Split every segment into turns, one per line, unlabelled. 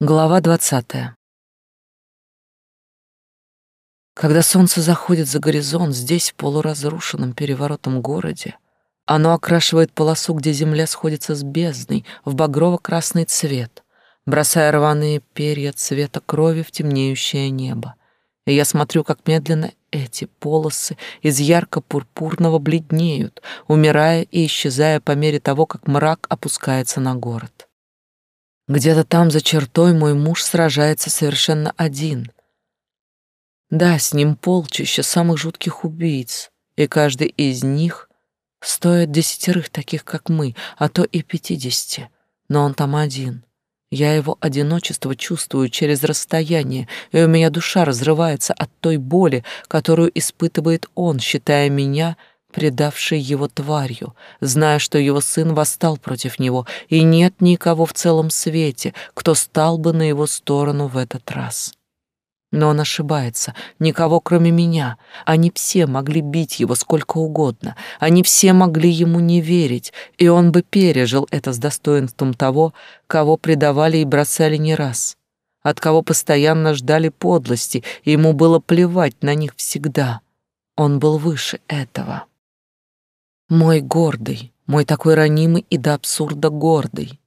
Глава двадцатая. Когда солнце заходит за горизонт здесь, в полуразрушенном переворотом городе, оно окрашивает полосу, где земля сходится с бездной, в багрово-красный цвет, бросая рваные перья цвета крови в темнеющее небо. И я смотрю, как медленно эти полосы из ярко-пурпурного бледнеют, умирая и исчезая по мере того, как мрак опускается на город. Где-то там за чертой мой муж сражается совершенно один. Да, с ним полчища самых жутких убийц, и каждый из них стоит десятерых таких, как мы, а то и пятидесяти. Но он там один. Я его одиночество чувствую через расстояние, и у меня душа разрывается от той боли, которую испытывает он, считая меня предавший его тварью, зная, что его сын восстал против него, и нет никого в целом свете, кто стал бы на его сторону в этот раз. Но он ошибается. Никого, кроме меня. Они все могли бить его сколько угодно. Они все могли ему не верить, и он бы пережил это с достоинством того, кого предавали и бросали не раз, от кого постоянно ждали подлости, и ему было плевать на них всегда. Он был выше этого. Мой гордый, мой такой ранимый и до абсурда гордый.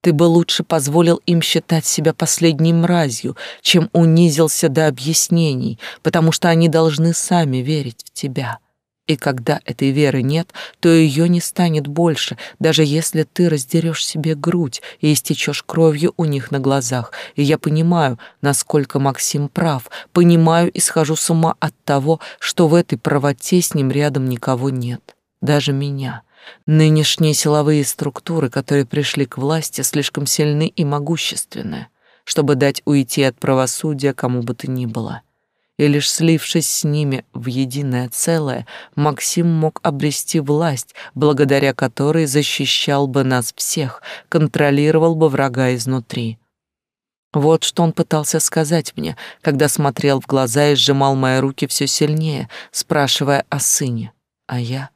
Ты бы лучше позволил им считать себя последней мразью, чем унизился до объяснений, потому что они должны сами верить в тебя. И когда этой веры нет, то ее не станет больше, даже если ты раздерешь себе грудь и истечешь кровью у них на глазах. И я понимаю, насколько Максим прав, понимаю и схожу с ума от того, что в этой правоте с ним рядом никого нет даже меня. Нынешние силовые структуры, которые пришли к власти, слишком сильны и могущественны, чтобы дать уйти от правосудия кому бы то ни было. И лишь слившись с ними в единое целое, Максим мог обрести власть, благодаря которой защищал бы нас всех, контролировал бы врага изнутри. Вот что он пытался сказать мне, когда смотрел в глаза и сжимал мои руки все сильнее, спрашивая о сыне. А я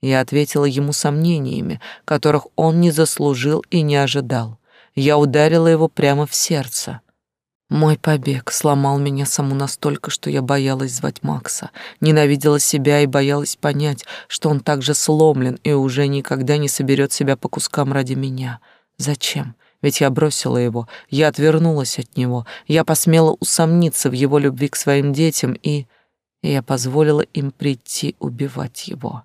я ответила ему сомнениями, которых он не заслужил и не ожидал. Я ударила его прямо в сердце. Мой побег сломал меня саму настолько, что я боялась звать Макса, ненавидела себя и боялась понять, что он так же сломлен и уже никогда не соберет себя по кускам ради меня. Зачем? Ведь я бросила его, я отвернулась от него, я посмела усомниться в его любви к своим детям и я позволила им прийти убивать его.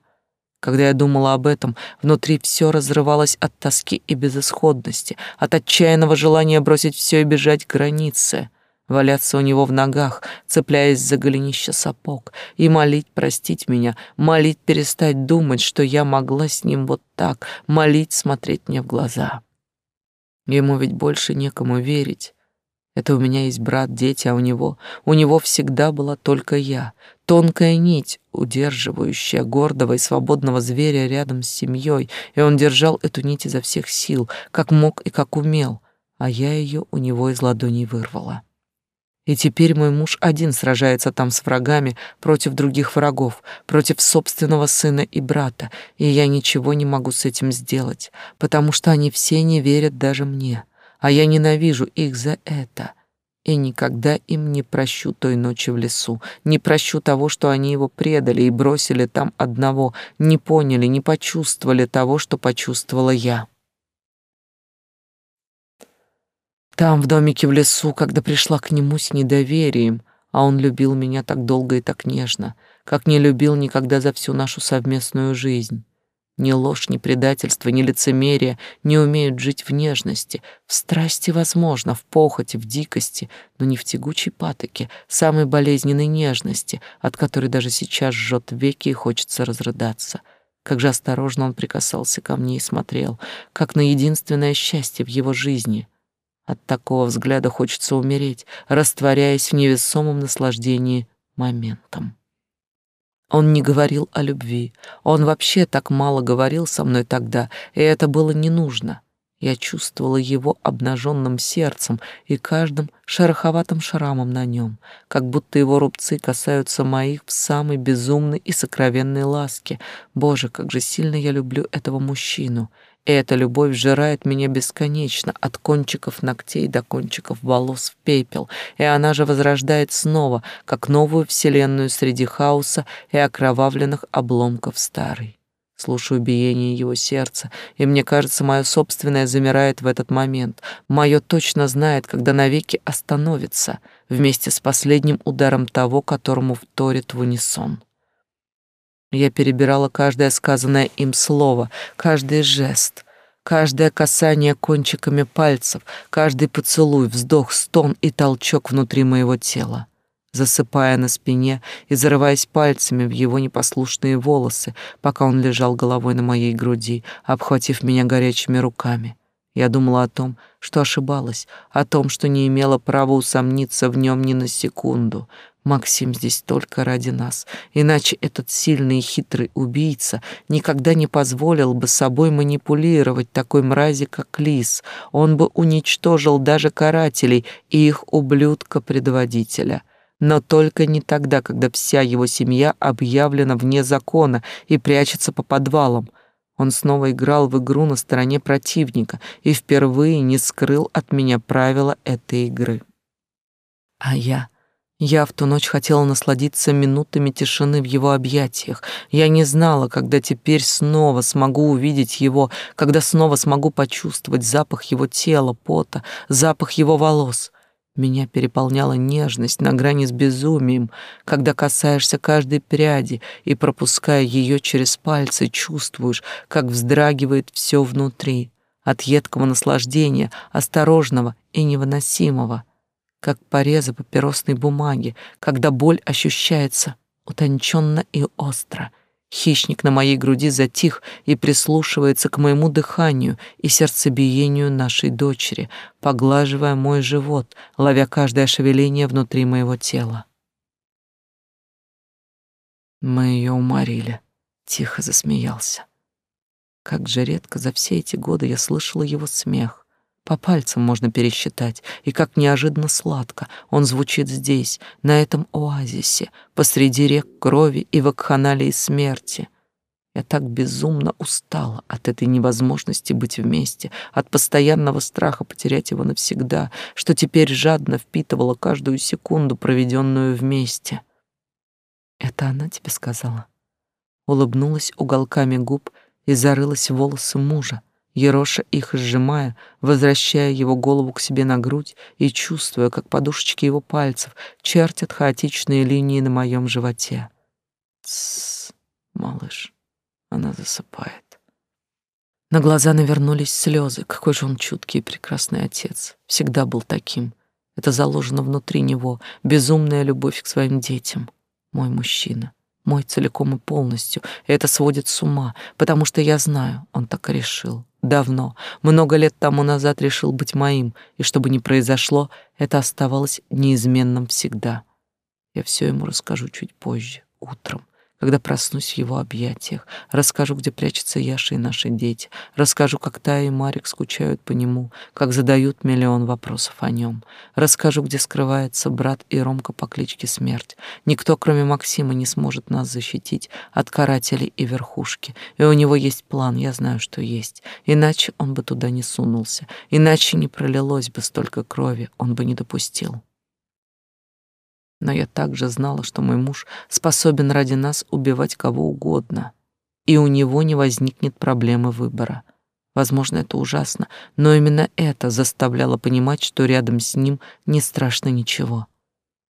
Когда я думала об этом, внутри все разрывалось от тоски и безысходности, от отчаянного желания бросить все и бежать к границе, валяться у него в ногах, цепляясь за голенище сапог, и молить простить меня, молить перестать думать, что я могла с ним вот так, молить смотреть мне в глаза. Ему ведь больше некому верить, это у меня есть брат, дети, а у него... У него всегда была только я. Тонкая нить, удерживающая гордого и свободного зверя рядом с семьей, и он держал эту нить изо всех сил, как мог и как умел, а я ее у него из ладоней вырвала. И теперь мой муж один сражается там с врагами против других врагов, против собственного сына и брата, и я ничего не могу с этим сделать, потому что они все не верят даже мне а я ненавижу их за это. И никогда им не прощу той ночи в лесу, не прощу того, что они его предали и бросили там одного, не поняли, не почувствовали того, что почувствовала я. Там, в домике в лесу, когда пришла к нему с недоверием, а он любил меня так долго и так нежно, как не любил никогда за всю нашу совместную жизнь. Ни ложь, ни предательство, ни лицемерие не умеют жить в нежности. В страсти возможно, в похоти, в дикости, но не в тягучей патоке, самой болезненной нежности, от которой даже сейчас жжет веки и хочется разрыдаться. Как же осторожно он прикасался ко мне и смотрел, как на единственное счастье в его жизни. От такого взгляда хочется умереть, растворяясь в невесомом наслаждении моментом. Он не говорил о любви. Он вообще так мало говорил со мной тогда, и это было не нужно. Я чувствовала его обнаженным сердцем и каждым шероховатым шрамом на нем, как будто его рубцы касаются моих в самой безумной и сокровенной ласке. Боже, как же сильно я люблю этого мужчину. И эта любовь сжирает меня бесконечно, от кончиков ногтей до кончиков волос в пепел, и она же возрождает снова, как новую вселенную среди хаоса и окровавленных обломков старой. Слушаю биение его сердца, и мне кажется, мое собственное замирает в этот момент. Мое точно знает, когда навеки остановится, вместе с последним ударом того, которому вторит в унисон. Я перебирала каждое сказанное им слово, каждый жест, каждое касание кончиками пальцев, каждый поцелуй, вздох, стон и толчок внутри моего тела засыпая на спине и зарываясь пальцами в его непослушные волосы, пока он лежал головой на моей груди, обхватив меня горячими руками. Я думала о том, что ошибалась, о том, что не имела права усомниться в нем ни на секунду. Максим здесь только ради нас, иначе этот сильный и хитрый убийца никогда не позволил бы собой манипулировать такой мрази, как Лис. Он бы уничтожил даже карателей и их ублюдка-предводителя. Но только не тогда, когда вся его семья объявлена вне закона и прячется по подвалам — он снова играл в игру на стороне противника и впервые не скрыл от меня правила этой игры. А я... Я в ту ночь хотела насладиться минутами тишины в его объятиях. Я не знала, когда теперь снова смогу увидеть его, когда снова смогу почувствовать запах его тела, пота, запах его волос. Меня переполняла нежность на грани с безумием, когда касаешься каждой пряди и, пропуская ее через пальцы, чувствуешь, как вздрагивает все внутри, от едкого наслаждения, осторожного и невыносимого, как порезы папиросной бумаги, когда боль ощущается утонченно и остро — Хищник на моей груди затих и прислушивается к моему дыханию и сердцебиению нашей дочери, поглаживая мой живот, ловя каждое шевеление внутри моего тела. Мы ее уморили, тихо засмеялся. Как же редко за все эти годы я слышала его смех. По пальцам можно пересчитать, и как неожиданно сладко он звучит здесь, на этом оазисе, посреди рек крови и вакханалии смерти. Я так безумно устала от этой невозможности быть вместе, от постоянного страха потерять его навсегда, что теперь жадно впитывала каждую секунду, проведенную вместе. «Это она тебе сказала?» Улыбнулась уголками губ и зарылась в волосы мужа, ероша их сжимая, возвращая его голову к себе на грудь и чувствуя, как подушечки его пальцев чертят хаотичные линии на моем животе. Тссс, малыш, она засыпает. На глаза навернулись слезы. Какой же он чуткий и прекрасный отец. Всегда был таким. Это заложено внутри него, безумная любовь к своим детям. Мой мужчина мой целиком и полностью. И это сводит с ума, потому что я знаю, он так и решил. Давно, много лет тому назад решил быть моим, и чтобы не произошло, это оставалось неизменным всегда. Я все ему расскажу чуть позже, утром, когда проснусь в его объятиях, расскажу, где прячется Яша и наши дети, расскажу, как Тая и Марик скучают по нему, как задают миллион вопросов о нем, расскажу, где скрывается брат и Ромка по кличке Смерть. Никто, кроме Максима, не сможет нас защитить от карателей и верхушки, и у него есть план, я знаю, что есть, иначе он бы туда не сунулся, иначе не пролилось бы столько крови, он бы не допустил но я также знала, что мой муж способен ради нас убивать кого угодно, и у него не возникнет проблемы выбора. Возможно, это ужасно, но именно это заставляло понимать, что рядом с ним не страшно ничего.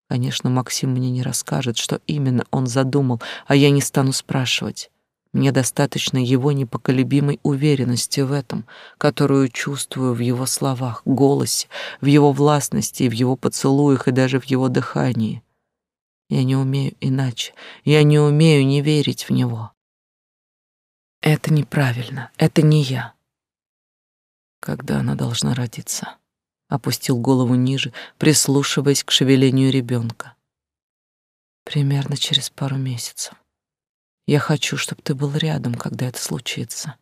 Конечно, Максим мне не расскажет, что именно он задумал, а я не стану спрашивать. Мне достаточно его непоколебимой уверенности в этом, которую чувствую в его словах, голосе, в его властности, в его поцелуях и даже в его дыхании. Я не умею иначе. Я не умею не верить в него. Это неправильно. Это не я. Когда она должна родиться? Опустил голову ниже, прислушиваясь к шевелению ребенка. Примерно через пару месяцев. Я хочу, чтобы ты был рядом, когда это случится.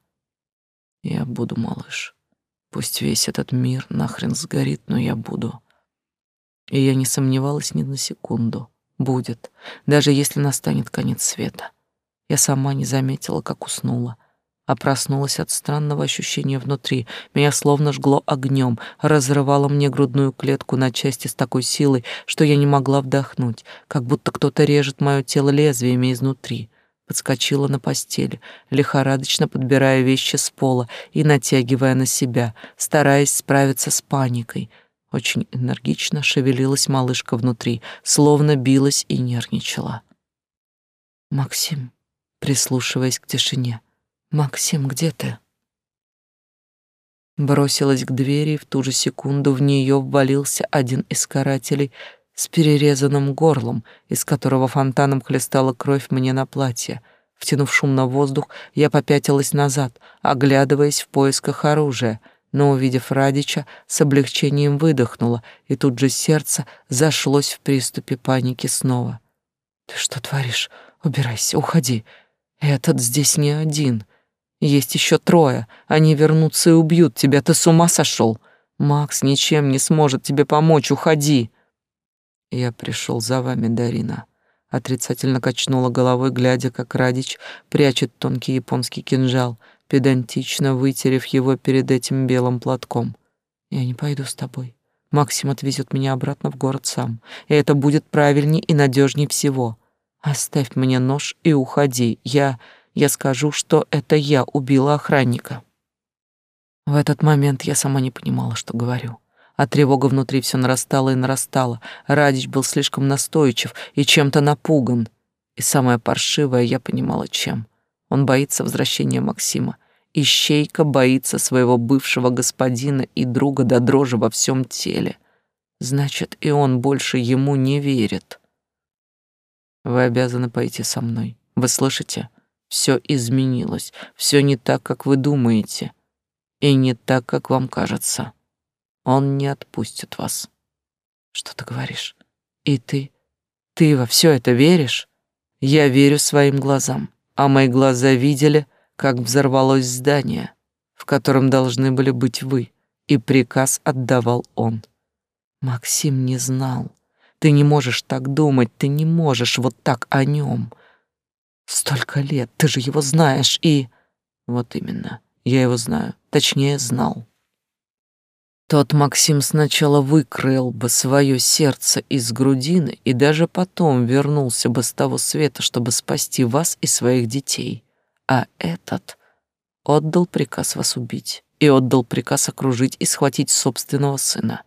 Я буду, малыш. Пусть весь этот мир нахрен сгорит, но я буду. И я не сомневалась ни на секунду. Будет, даже если настанет конец света. Я сама не заметила, как уснула. а проснулась от странного ощущения внутри. Меня словно жгло огнем, разрывало мне грудную клетку на части с такой силой, что я не могла вдохнуть, как будто кто-то режет мое тело лезвиями изнутри. Подскочила на постели, лихорадочно подбирая вещи с пола и натягивая на себя, стараясь справиться с паникой. Очень энергично шевелилась малышка внутри, словно билась и нервничала. «Максим», прислушиваясь к тишине, «Максим, где ты?» Бросилась к двери, и в ту же секунду в нее ввалился один из карателей с перерезанным горлом, из которого фонтаном хлестала кровь мне на платье. Втянув шумно воздух, я попятилась назад, оглядываясь в поисках оружия, но, увидев Радича, с облегчением выдохнула, и тут же сердце зашлось в приступе паники снова. «Ты что творишь? Убирайся, уходи. Этот здесь не один. Есть еще трое. Они вернутся и убьют тебя. Ты с ума сошел? Макс ничем не сможет тебе помочь. Уходи. Я пришел за вами, Дарина. Отрицательно качнула головой, глядя, как Радич прячет тонкий японский кинжал, педантично вытерев его перед этим белым платком. Я не пойду с тобой. Максим отвезет меня обратно в город сам, и это будет правильней и надежней всего. Оставь мне нож и уходи. Я я скажу, что это я убила охранника. В этот момент я сама не понимала, что говорю. А тревога внутри все нарастала и нарастала. Радич был слишком настойчив и чем-то напуган. И самое паршивое, я понимала, чем. Он боится возвращения Максима. Ищейка боится своего бывшего господина и друга до дрожи во всем теле. Значит, и он больше ему не верит. Вы обязаны пойти со мной. Вы слышите? Все изменилось, все не так, как вы думаете, и не так, как вам кажется. Он не отпустит вас. Что ты говоришь? И ты? Ты во все это веришь? Я верю своим глазам, а мои глаза видели, как взорвалось здание, в котором должны были быть вы, и приказ отдавал он. Максим не знал. Ты не можешь так думать, ты не можешь вот так о нем. Столько лет, ты же его знаешь и... Вот именно, я его знаю, точнее, знал. Тот Максим сначала выкроил бы свое сердце из грудины и даже потом вернулся бы с того света, чтобы спасти вас и своих детей. А этот отдал приказ вас убить и отдал приказ окружить и схватить собственного сына.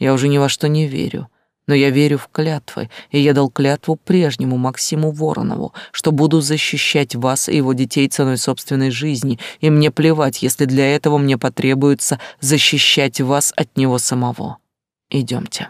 Я уже ни во что не верю. Но я верю в клятвы, и я дал клятву прежнему Максиму Воронову, что буду защищать вас и его детей ценой собственной жизни, и мне плевать, если для этого мне потребуется защищать вас от него самого. Идемте.